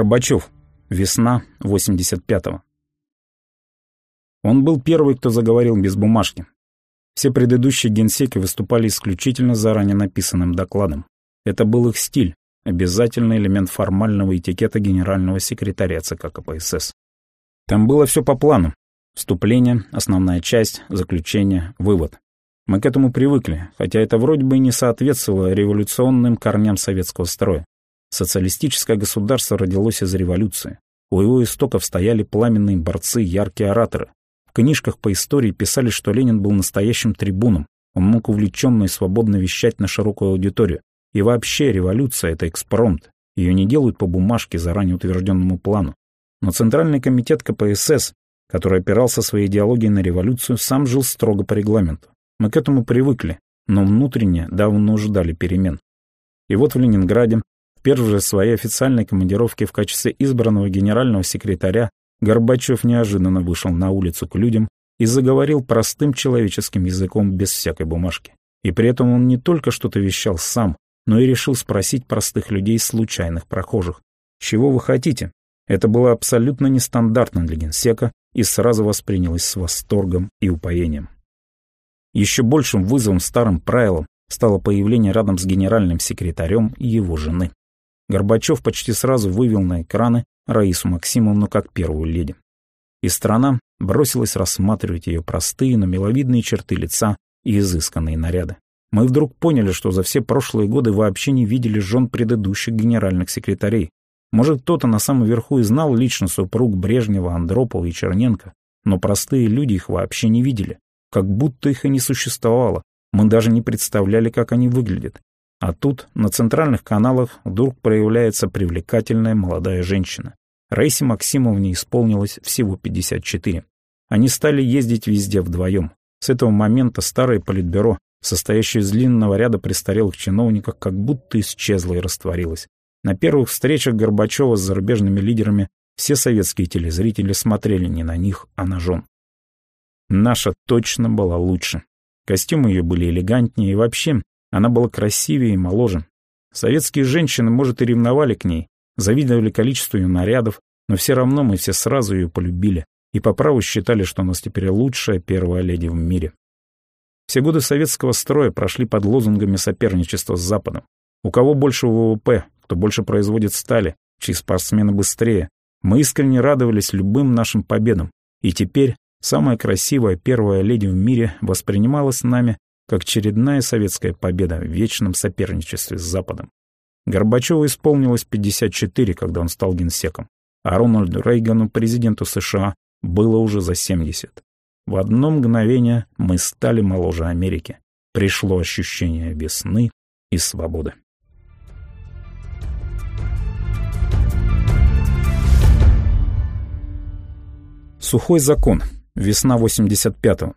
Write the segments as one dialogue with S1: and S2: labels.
S1: Горбачев. Весна 85-го. Он был первый, кто заговорил без бумажки. Все предыдущие генсеки выступали исключительно заранее написанным докладом. Это был их стиль, обязательный элемент формального этикета генерального секретаря ЦК КПСС. Там было все по плану. Вступление, основная часть, заключение, вывод. Мы к этому привыкли, хотя это вроде бы и не соответствовало революционным корням советского строя. Социалистическое государство родилось из революции. У его истоков стояли пламенные борцы, яркие ораторы. В книжках по истории писали, что Ленин был настоящим трибуном. Он мог увлеченно и свободно вещать на широкую аудиторию. И вообще революция — это экспромт. Ее не делают по бумажке, заранее утвержденному плану. Но Центральный комитет КПСС, который опирался своей идеологией на революцию, сам жил строго по регламенту. Мы к этому привыкли, но внутренне давно ждали перемен. И вот в Ленинграде в первой же своей официальной командировке в качестве избранного генерального секретаря Горбачев неожиданно вышел на улицу к людям и заговорил простым человеческим языком без всякой бумажки. И при этом он не только что-то вещал сам, но и решил спросить простых людей, случайных прохожих. «Чего вы хотите?» Это было абсолютно нестандартно для генсека и сразу воспринялось с восторгом и упоением. Еще большим вызовом старым правилам стало появление рядом с генеральным секретарем его жены. Горбачев почти сразу вывел на экраны Раису Максимовну как первую леди. И страна бросилась рассматривать ее простые, но миловидные черты лица и изысканные наряды. Мы вдруг поняли, что за все прошлые годы вообще не видели жен предыдущих генеральных секретарей. Может, кто-то на самом верху и знал лично супруг Брежнева, Андропова и Черненко, но простые люди их вообще не видели, как будто их и не существовало. Мы даже не представляли, как они выглядят. А тут на центральных каналах вдруг проявляется привлекательная молодая женщина. Раисе Максимовне исполнилось всего 54. Они стали ездить везде вдвоем. С этого момента старое политбюро, состоящее из длинного ряда престарелых чиновников, как будто исчезло и растворилось. На первых встречах Горбачева с зарубежными лидерами все советские телезрители смотрели не на них, а на жен. Наша точно была лучше. Костюмы ее были элегантнее и вообще она была красивее и моложе. Советские женщины, может, и ревновали к ней, завидовали количеству ее нарядов, но все равно мы все сразу ее полюбили и по праву считали, что у нас теперь лучшая первая леди в мире. Все годы советского строя прошли под лозунгами соперничества с Западом. У кого больше ВВП, кто больше производит стали, чьи спортсмены быстрее. Мы искренне радовались любым нашим победам. И теперь самая красивая первая леди в мире воспринималась нами как очередная советская победа в вечном соперничестве с Западом. Горбачеву исполнилось 54, когда он стал генсеком, а Рональду Рейгану, президенту США, было уже за 70. В одно мгновение мы стали моложе Америки. Пришло ощущение весны и свободы. Сухой закон. Весна 85-го.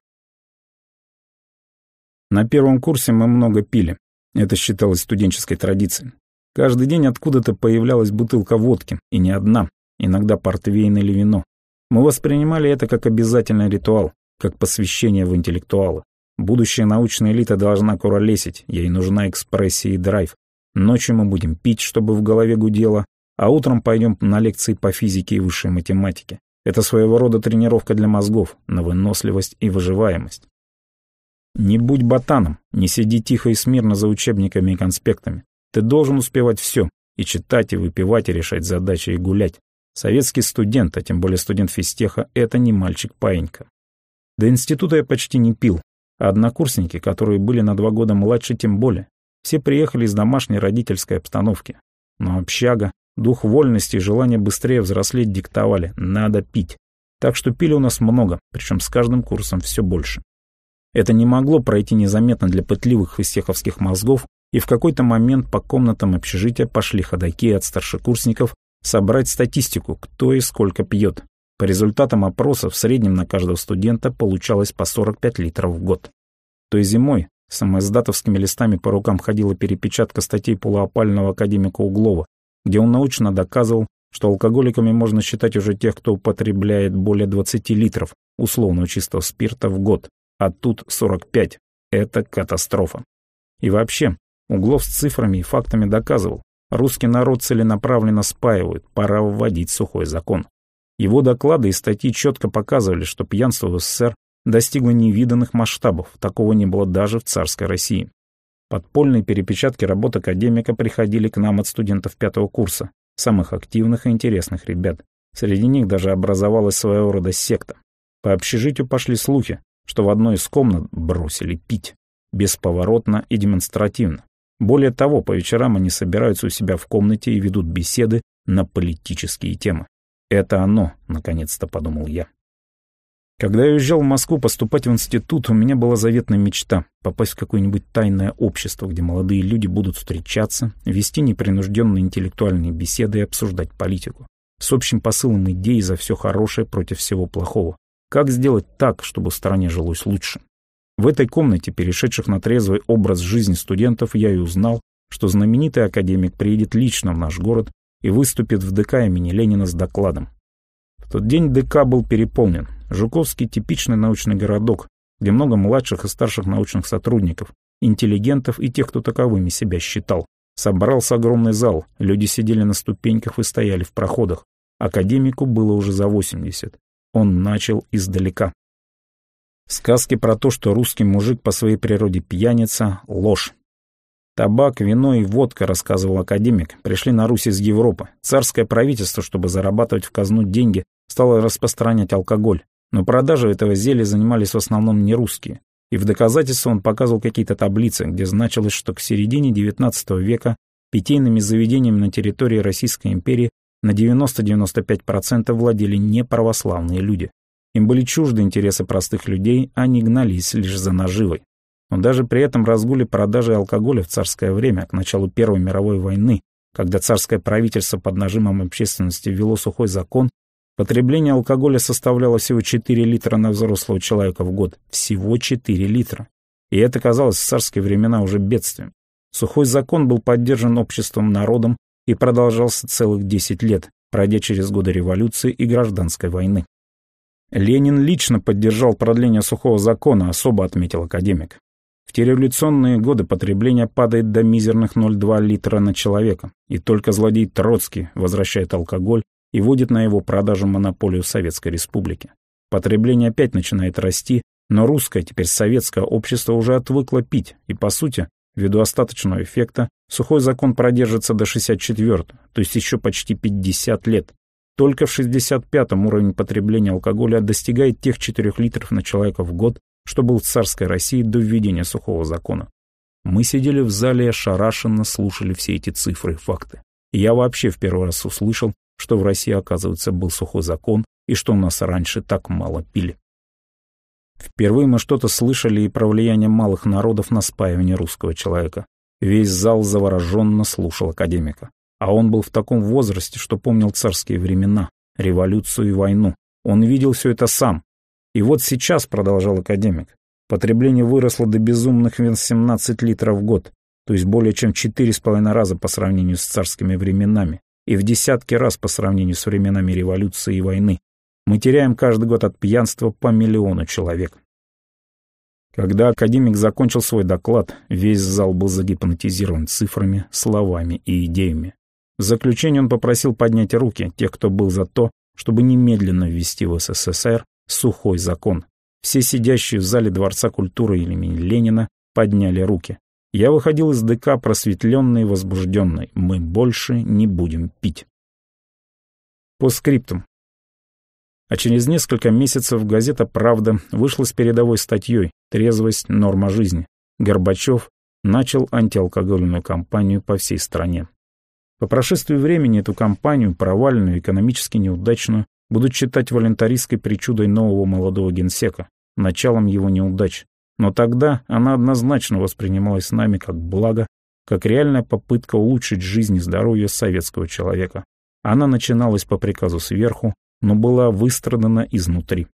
S1: На первом курсе мы много пили. Это считалось студенческой традицией. Каждый день откуда-то появлялась бутылка водки, и не одна, иногда портвейн или вино. Мы воспринимали это как обязательный ритуал, как посвящение в интеллектуалы. Будущая научная элита должна куролесить, ей нужна экспрессия и драйв. Ночью мы будем пить, чтобы в голове гудело, а утром пойдем на лекции по физике и высшей математике. Это своего рода тренировка для мозгов, на выносливость и выживаемость. Не будь ботаном, не сиди тихо и смирно за учебниками и конспектами. Ты должен успевать все, и читать, и выпивать, и решать задачи, и гулять. Советский студент, а тем более студент физтеха, это не мальчик-паинька. До института я почти не пил, а однокурсники, которые были на два года младше, тем более. Все приехали из домашней родительской обстановки. Но общага, дух вольности и желание быстрее взрослеть диктовали «надо пить». Так что пили у нас много, причем с каждым курсом все больше. Это не могло пройти незаметно для пытливых фистеховских мозгов, и в какой-то момент по комнатам общежития пошли ходаки от старшекурсников собрать статистику, кто и сколько пьет. По результатам опроса в среднем на каждого студента получалось по 45 литров в год. Той зимой с самоиздатовскими листами по рукам ходила перепечатка статей полуопального академика Углова, где он научно доказывал, что алкоголиками можно считать уже тех, кто употребляет более 20 литров условного чистого спирта в год, а тут 45. Это катастрофа. И вообще, Углов с цифрами и фактами доказывал, Русский народ целенаправленно спаивают, пора вводить сухой закон. Его доклады и статьи четко показывали, что пьянство в СССР достигло невиданных масштабов, такого не было даже в царской России. Подпольные перепечатки работ академика приходили к нам от студентов пятого курса, самых активных и интересных ребят. Среди них даже образовалась своего рода секта. По общежитию пошли слухи, что в одной из комнат бросили пить. Бесповоротно и демонстративно. Более того, по вечерам они собираются у себя в комнате и ведут беседы на политические темы. Это оно, наконец-то подумал я. Когда я уезжал в Москву поступать в институт, у меня была заветная мечта — попасть в какое-нибудь тайное общество, где молодые люди будут встречаться, вести непринужденные интеллектуальные беседы и обсуждать политику. С общим посылом идей за все хорошее против всего плохого. Как сделать так, чтобы в стране жилось лучше? В этой комнате, перешедших на трезвый образ жизни студентов, я и узнал, что знаменитый академик приедет лично в наш город и выступит в ДК имени Ленина с докладом. В тот день ДК был переполнен. Жуковский – типичный научный городок, где много младших и старших научных сотрудников, интеллигентов и тех, кто таковыми себя считал. Собрался огромный зал, люди сидели на ступеньках и стояли в проходах. Академику было уже за 80. Он начал издалека. Сказки про то, что русский мужик по своей природе пьяница – ложь. Табак, вино и водка, рассказывал академик, пришли на Русь из Европы. Царское правительство, чтобы зарабатывать в казну деньги, стало распространять алкоголь. Но продажей этого зелья занимались в основном не русские. И в доказательство он показывал какие-то таблицы, где значилось, что к середине XIX века питейными заведениями на территории Российской империи на 90-95% владели неправославные люди. Им были чужды интересы простых людей, а не гнались лишь за наживой. Но даже при этом разгуле продажи алкоголя в царское время, к началу Первой мировой войны, когда царское правительство под нажимом общественности ввело сухой закон, потребление алкоголя составляло всего 4 литра на взрослого человека в год. Всего 4 литра. И это казалось в царские времена уже бедствием. Сухой закон был поддержан обществом народом и продолжался целых 10 лет, пройдя через годы революции и гражданской войны. Ленин лично поддержал продление сухого закона, особо отметил академик. В те революционные годы потребление падает до мизерных 0,2 литра на человека, и только злодей Троцкий возвращает алкоголь и вводит на его продажу монополию Советской Республики. Потребление опять начинает расти, но русское, теперь советское общество уже отвыкло пить, и, по сути, ввиду остаточного эффекта, сухой закон продержится до 64 то есть еще почти 50 лет. Только в 65-м уровень потребления алкоголя достигает тех 4 литров на человека в год, что был в царской России до введения сухого закона. Мы сидели в зале и ошарашенно слушали все эти цифры и факты. Я вообще в первый раз услышал, что в России, оказывается, был сухой закон и что у нас раньше так мало пили. Впервые мы что-то слышали и про влияние малых народов на спаивание русского человека. Весь зал завороженно слушал академика. А он был в таком возрасте, что помнил царские времена, революцию и войну. Он видел все это сам. И вот сейчас, продолжал академик, потребление выросло до безумных 17 литров в год, то есть более чем 4,5 раза по сравнению с царскими временами и в десятки раз по сравнению с временами революции и войны. Мы теряем каждый год от пьянства по миллиону человек. Когда академик закончил свой доклад, весь зал был загипнотизирован цифрами, словами и идеями. В заключение он попросил поднять руки тех, кто был за то, чтобы немедленно ввести в СССР сухой закон. Все сидящие в зале Дворца культуры имени Ленина подняли руки. Я выходил из ДК просветленный и возбужденный. Мы больше не будем пить. По скриптум. А через несколько месяцев газета «Правда» вышла с передовой статьей «Трезвость. Норма жизни». Горбачев начал антиалкогольную кампанию по всей стране. По прошествии времени эту кампанию, провальную, экономически неудачную, будут считать волонтаристской причудой нового молодого генсека, началом его неудач. Но тогда она однозначно воспринималась нами как благо, как реальная попытка улучшить жизнь и здоровье советского человека. Она начиналась по приказу сверху, но была выстрадана изнутри.